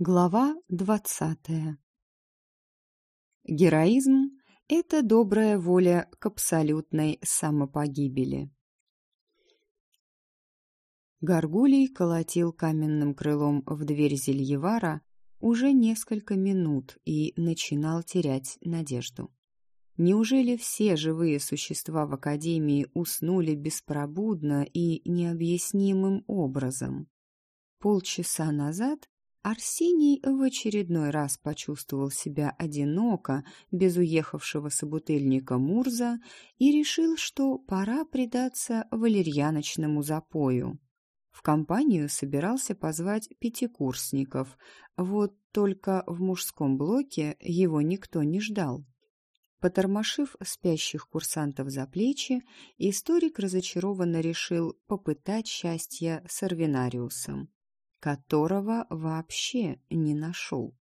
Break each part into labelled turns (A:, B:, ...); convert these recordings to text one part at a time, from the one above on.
A: Глава двадцатая Героизм – это добрая воля к абсолютной самопогибели. Горгулий колотил каменным крылом в дверь Зельевара уже несколько минут и начинал терять надежду. Неужели все живые существа в Академии уснули беспробудно и необъяснимым образом? Полчаса назад Арсений в очередной раз почувствовал себя одиноко, без уехавшего собутыльника Мурза, и решил, что пора предаться валерьяночному запою. В компанию собирался позвать пятикурсников, вот только в мужском блоке его никто не ждал. Потормошив спящих курсантов за плечи, историк разочарованно решил попытать счастье с Арвинариусом которого вообще не нашел.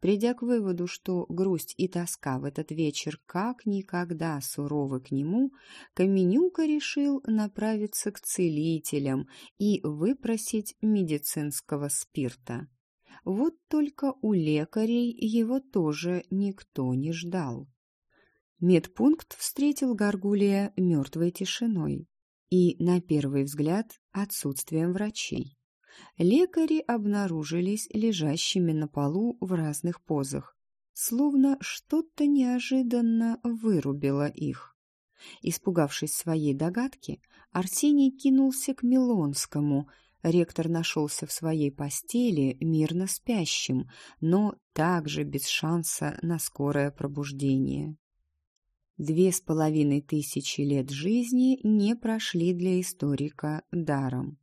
A: Придя к выводу, что грусть и тоска в этот вечер как никогда суровы к нему, Каменюка решил направиться к целителям и выпросить медицинского спирта. Вот только у лекарей его тоже никто не ждал. Медпункт встретил Гаргулия мертвой тишиной и, на первый взгляд, отсутствием врачей лекари обнаружились лежащими на полу в разных позах, словно что-то неожиданно вырубило их. Испугавшись своей догадки, Арсений кинулся к Милонскому. Ректор нашелся в своей постели, мирно спящим, но также без шанса на скорое пробуждение. Две с половиной тысячи лет жизни не прошли для историка даром.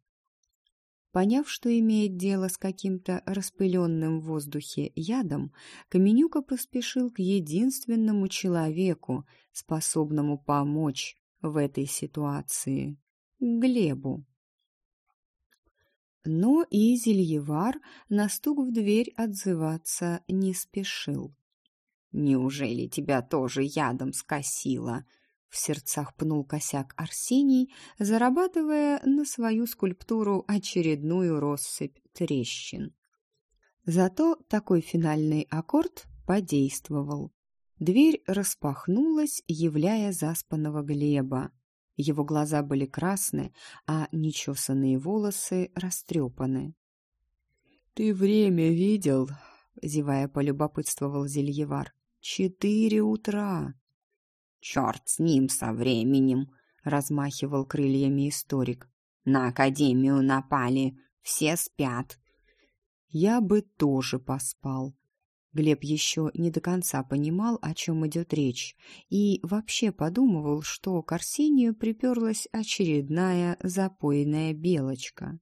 A: Поняв, что имеет дело с каким-то распыленным в воздухе ядом, Каменюка поспешил к единственному человеку, способному помочь в этой ситуации — Глебу. Но и Зельевар на стук в дверь отзываться не спешил. «Неужели тебя тоже ядом скосило?» В сердцах пнул косяк Арсений, зарабатывая на свою скульптуру очередную россыпь трещин. Зато такой финальный аккорд подействовал. Дверь распахнулась, являя заспанного Глеба. Его глаза были красны, а нечесанные волосы растрепаны. «Ты время видел?» — зевая полюбопытствовал Зельевар. «Четыре утра!» «Черт с ним со временем!» — размахивал крыльями историк. «На Академию напали, все спят». «Я бы тоже поспал». Глеб еще не до конца понимал, о чем идет речь, и вообще подумывал, что к Арсению приперлась очередная запойная белочка.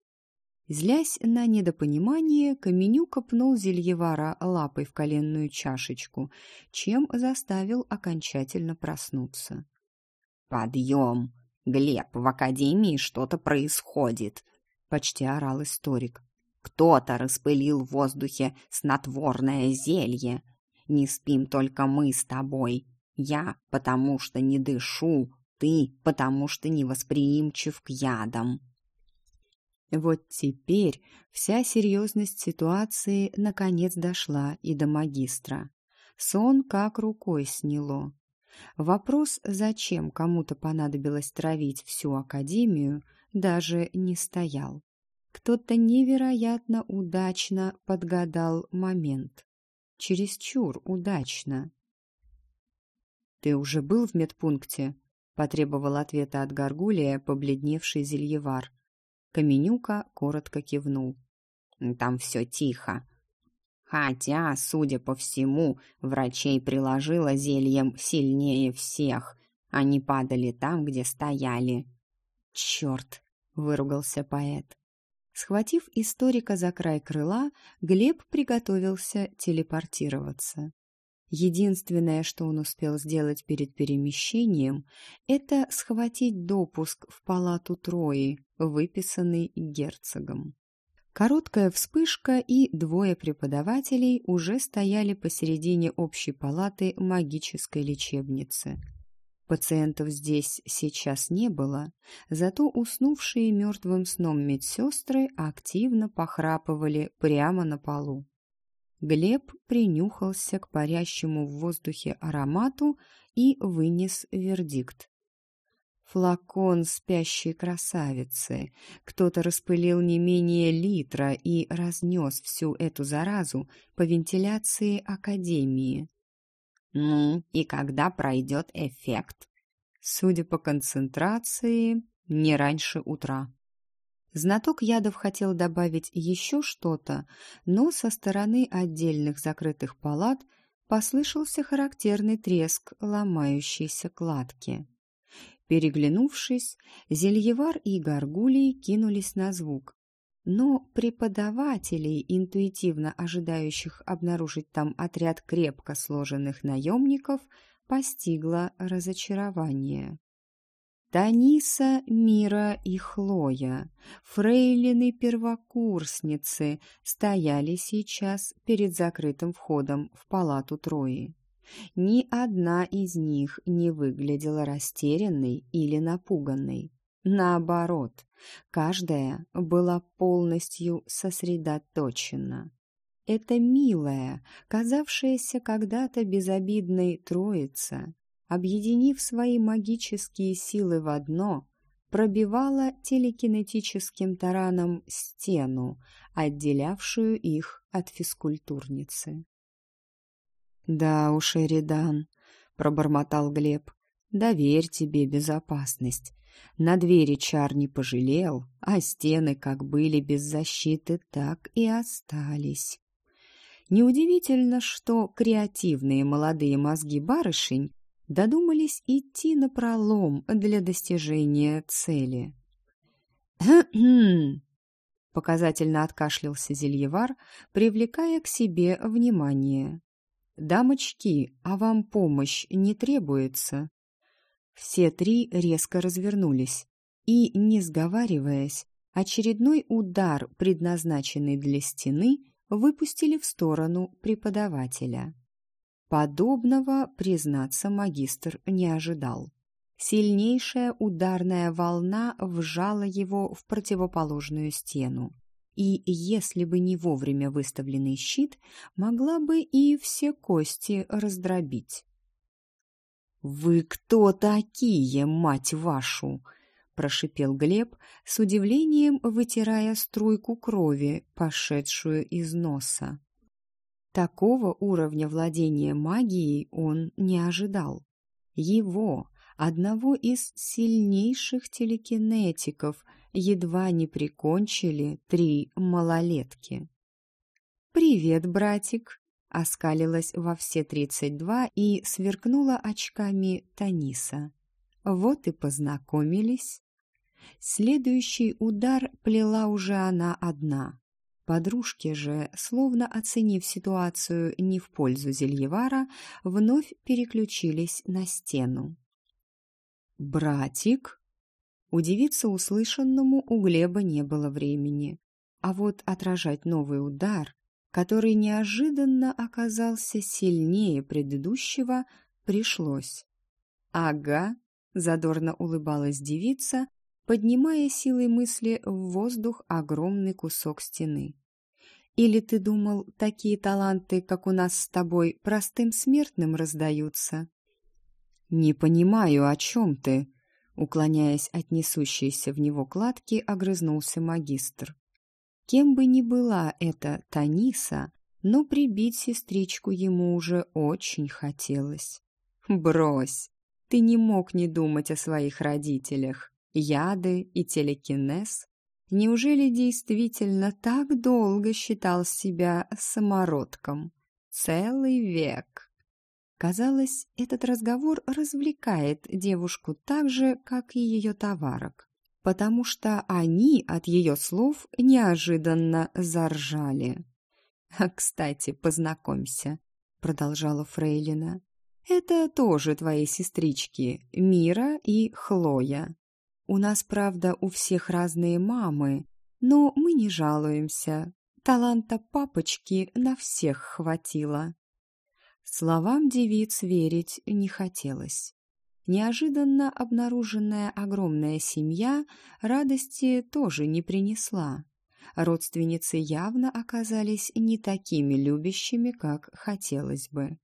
A: Злясь на недопонимание, Каменюка пнул Зельевара лапой в коленную чашечку, чем заставил окончательно проснуться. «Подъем! Глеб, в академии что-то происходит!» — почти орал историк. «Кто-то распылил в воздухе снотворное зелье. Не спим только мы с тобой. Я, потому что не дышу, ты, потому что невосприимчив к ядам». Вот теперь вся серьезность ситуации наконец дошла и до магистра. Сон как рукой сняло. Вопрос, зачем кому-то понадобилось травить всю академию, даже не стоял. Кто-то невероятно удачно подгадал момент. Чересчур удачно. «Ты уже был в медпункте?» — потребовал ответа от Гаргулия побледневший Зельевар. Каменюка коротко кивнул. «Там все тихо. Хотя, судя по всему, врачей приложило зельем сильнее всех. Они падали там, где стояли». «Черт!» — выругался поэт. Схватив историка за край крыла, Глеб приготовился телепортироваться. Единственное, что он успел сделать перед перемещением, это схватить допуск в палату Трои, выписанный герцогом. Короткая вспышка, и двое преподавателей уже стояли посередине общей палаты магической лечебницы. Пациентов здесь сейчас не было, зато уснувшие мертвым сном медсестры активно похрапывали прямо на полу. Глеб принюхался к парящему в воздухе аромату и вынес вердикт. Флакон спящей красавицы. Кто-то распылил не менее литра и разнес всю эту заразу по вентиляции Академии. Ну, и когда пройдет эффект? Судя по концентрации, не раньше утра. Знаток ядов хотел добавить еще что-то, но со стороны отдельных закрытых палат послышался характерный треск ломающейся кладки. Переглянувшись, Зельевар и Гаргулий кинулись на звук. Но преподавателей, интуитивно ожидающих обнаружить там отряд крепко сложенных наемников, постигло разочарование. Таниса, Мира и Хлоя, фрейлины-первокурсницы, стояли сейчас перед закрытым входом в палату Трои. Ни одна из них не выглядела растерянной или напуганной. Наоборот, каждая была полностью сосредоточена. Эта милая, казавшаяся когда-то безобидной троица, объединив свои магические силы в одно, пробивала телекинетическим тараном стену, отделявшую их от физкультурницы. «Да уж, Эридан», — пробормотал Глеб, — «доверь тебе безопасность. На двери чар не пожалел, а стены как были без защиты, так и остались». Неудивительно, что креативные молодые мозги барышень додумались идти на пролом для достижения цели. Показательно откашлялся Зельевар, привлекая к себе внимание. «Дамочки, а вам помощь не требуется?» Все три резко развернулись и, не сговариваясь, очередной удар, предназначенный для стены, выпустили в сторону преподавателя. Подобного, признаться, магистр не ожидал. Сильнейшая ударная волна вжала его в противоположную стену и, если бы не вовремя выставленный щит, могла бы и все кости раздробить. «Вы кто такие, мать вашу?» — прошипел Глеб, с удивлением вытирая струйку крови, пошедшую из носа. Такого уровня владения магией он не ожидал. Его, одного из сильнейших телекинетиков, едва не прикончили три малолетки. «Привет, братик!» — оскалилась во все тридцать два и сверкнула очками Таниса. «Вот и познакомились». Следующий удар плела уже она одна. Подружки же, словно оценив ситуацию не в пользу Зельевара, вновь переключились на стену. «Братик?» Удивиться услышанному у Глеба не было времени. А вот отражать новый удар, который неожиданно оказался сильнее предыдущего, пришлось. «Ага», — задорно улыбалась девица, поднимая силой мысли в воздух огромный кусок стены. «Или ты думал, такие таланты, как у нас с тобой, простым смертным раздаются?» «Не понимаю, о чем ты?» Уклоняясь от несущейся в него кладки, огрызнулся магистр. Кем бы ни была эта Таниса, но прибить сестричку ему уже очень хотелось. «Брось! Ты не мог не думать о своих родителях. Яды и телекинез? Неужели действительно так долго считал себя самородком? Целый век!» Казалось, этот разговор развлекает девушку так же, как и ее товарок, потому что они от ее слов неожиданно заржали. «А, кстати, познакомься», — продолжала Фрейлина. «Это тоже твои сестрички, Мира и Хлоя. У нас, правда, у всех разные мамы, но мы не жалуемся. Таланта папочки на всех хватило». Словам девиц верить не хотелось. Неожиданно обнаруженная огромная семья радости тоже не принесла. Родственницы явно оказались не такими любящими, как хотелось бы.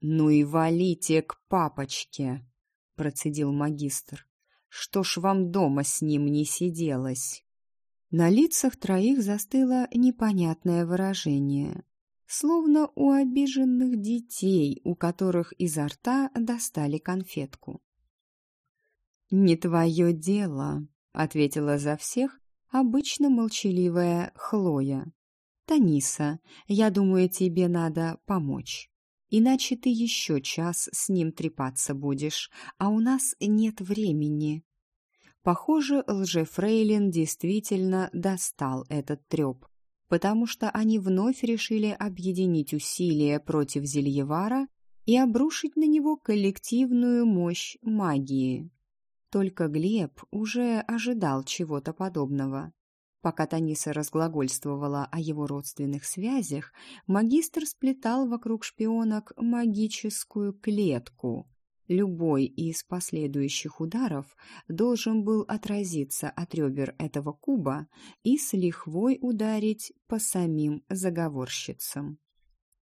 A: «Ну и валите к папочке!» — процедил магистр. «Что ж вам дома с ним не сиделось?» На лицах троих застыло непонятное выражение, словно у обиженных детей, у которых изо рта достали конфетку. «Не твое дело», — ответила за всех обычно молчаливая Хлоя. «Таниса, я думаю, тебе надо помочь. Иначе ты еще час с ним трепаться будешь, а у нас нет времени». Похоже, лжефрейлин действительно достал этот треп, потому что они вновь решили объединить усилия против Зельевара и обрушить на него коллективную мощь магии. Только Глеб уже ожидал чего-то подобного. Пока Таниса разглагольствовала о его родственных связях, магистр сплетал вокруг шпионок магическую клетку. Любой из последующих ударов должен был отразиться от ребер этого куба и с лихвой ударить по самим заговорщицам.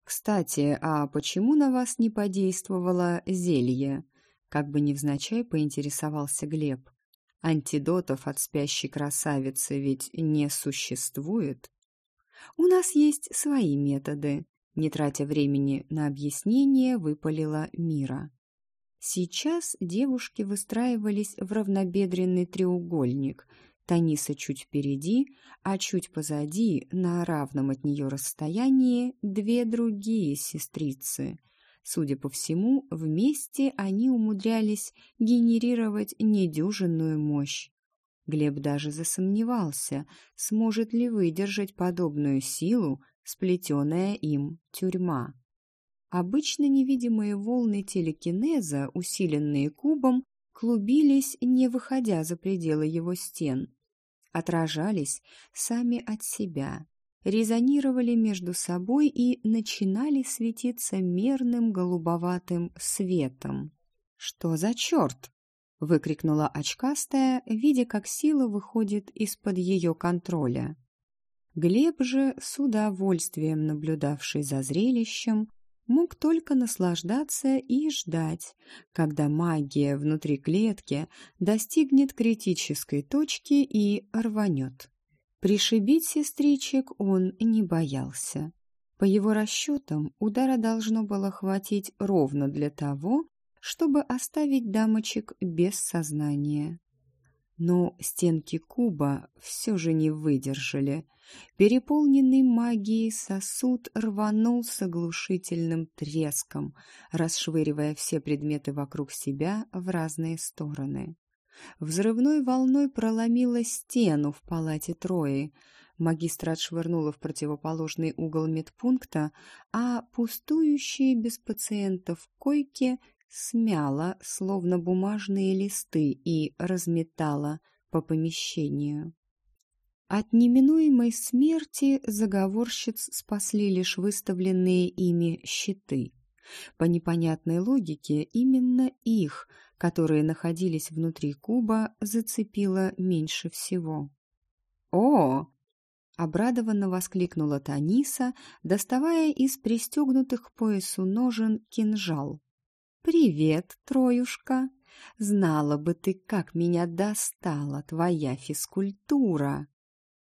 A: «Кстати, а почему на вас не подействовало зелье?» Как бы невзначай поинтересовался Глеб. Антидотов от спящей красавицы ведь не существует. У нас есть свои методы. Не тратя времени на объяснение, выпалила Мира. Сейчас девушки выстраивались в равнобедренный треугольник. Таниса чуть впереди, а чуть позади, на равном от нее расстоянии, две другие сестрицы — Судя по всему, вместе они умудрялись генерировать недюжинную мощь. Глеб даже засомневался, сможет ли выдержать подобную силу, сплетенная им тюрьма. Обычно невидимые волны телекинеза, усиленные кубом, клубились, не выходя за пределы его стен. Отражались сами от себя, резонировали между собой и начинали светиться мерным голубоватым светом. «Что за черт?» — выкрикнула очкастая, видя, как сила выходит из-под ее контроля. Глеб же, с удовольствием наблюдавший за зрелищем, мог только наслаждаться и ждать, когда магия внутри клетки достигнет критической точки и рванет. Пришибить сестричек он не боялся. По его расчетам, удара должно было хватить ровно для того, чтобы оставить дамочек без сознания. Но стенки куба все же не выдержали. Переполненный магией сосуд рванул с оглушительным треском, расшвыривая все предметы вокруг себя в разные стороны. Взрывной волной проломила стену в палате Трои. Магистра отшвырнула в противоположный угол медпункта, а пустующие без пациентов койки смяла, словно бумажные листы, и разметала по помещению. От неминуемой смерти заговорщиц спасли лишь выставленные ими щиты. По непонятной логике, именно их – которые находились внутри куба, зацепило меньше всего. «О!» — обрадованно воскликнула Таниса, доставая из пристегнутых к поясу ножен кинжал. «Привет, Троюшка! Знала бы ты, как меня достала твоя физкультура!»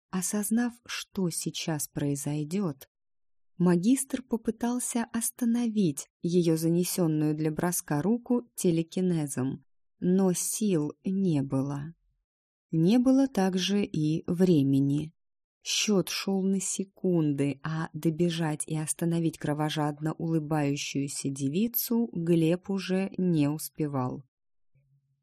A: Осознав, что сейчас произойдет, Магистр попытался остановить ее занесенную для броска руку телекинезом, но сил не было. Не было также и времени. Счет шел на секунды, а добежать и остановить кровожадно улыбающуюся девицу Глеб уже не успевал.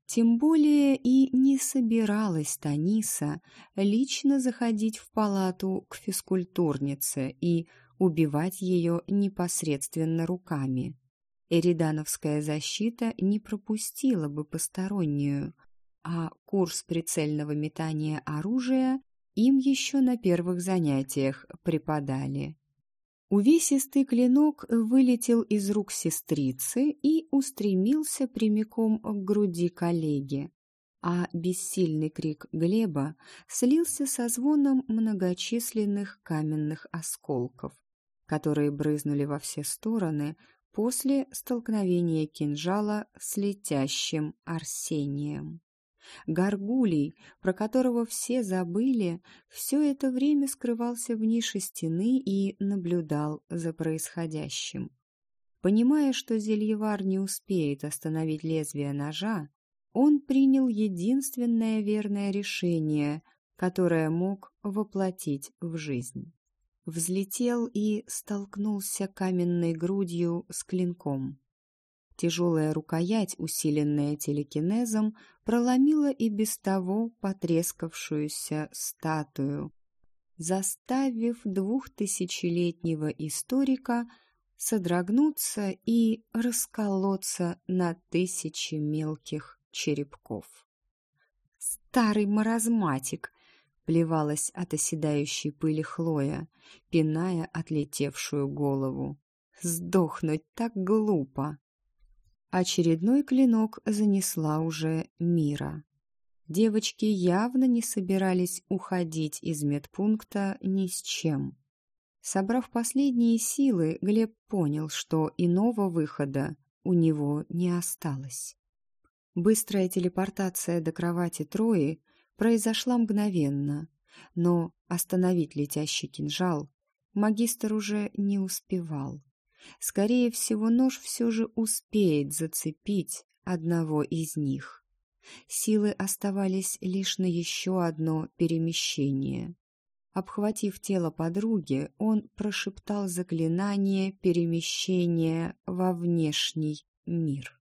A: Тем более и не собиралась Таниса лично заходить в палату к физкультурнице и убивать ее непосредственно руками. Эридановская защита не пропустила бы постороннюю, а курс прицельного метания оружия им еще на первых занятиях преподали. Увесистый клинок вылетел из рук сестрицы и устремился прямиком к груди коллеги. а бессильный крик Глеба слился со звоном многочисленных каменных осколков, которые брызнули во все стороны после столкновения кинжала с летящим Арсением. Гаргулий, про которого все забыли, все это время скрывался в нише стены и наблюдал за происходящим. Понимая, что Зельевар не успеет остановить лезвие ножа, он принял единственное верное решение, которое мог воплотить в жизнь. Взлетел и столкнулся каменной грудью с клинком. Тяжелая рукоять, усиленная телекинезом, проломила и без того потрескавшуюся статую, заставив двухтысячелетнего историка содрогнуться и расколоться на тысячи мелких черепков. «Старый маразматик!» — плевалась от оседающей пыли Хлоя, пиная отлетевшую голову. «Сдохнуть так глупо!» Очередной клинок занесла уже Мира. Девочки явно не собирались уходить из медпункта ни с чем. Собрав последние силы, Глеб понял, что иного выхода у него не осталось. Быстрая телепортация до кровати Трои произошла мгновенно, но остановить летящий кинжал магистр уже не успевал. Скорее всего, нож все же успеет зацепить одного из них. Силы оставались лишь на еще одно перемещение. Обхватив тело подруги, он прошептал заклинание перемещения во внешний мир.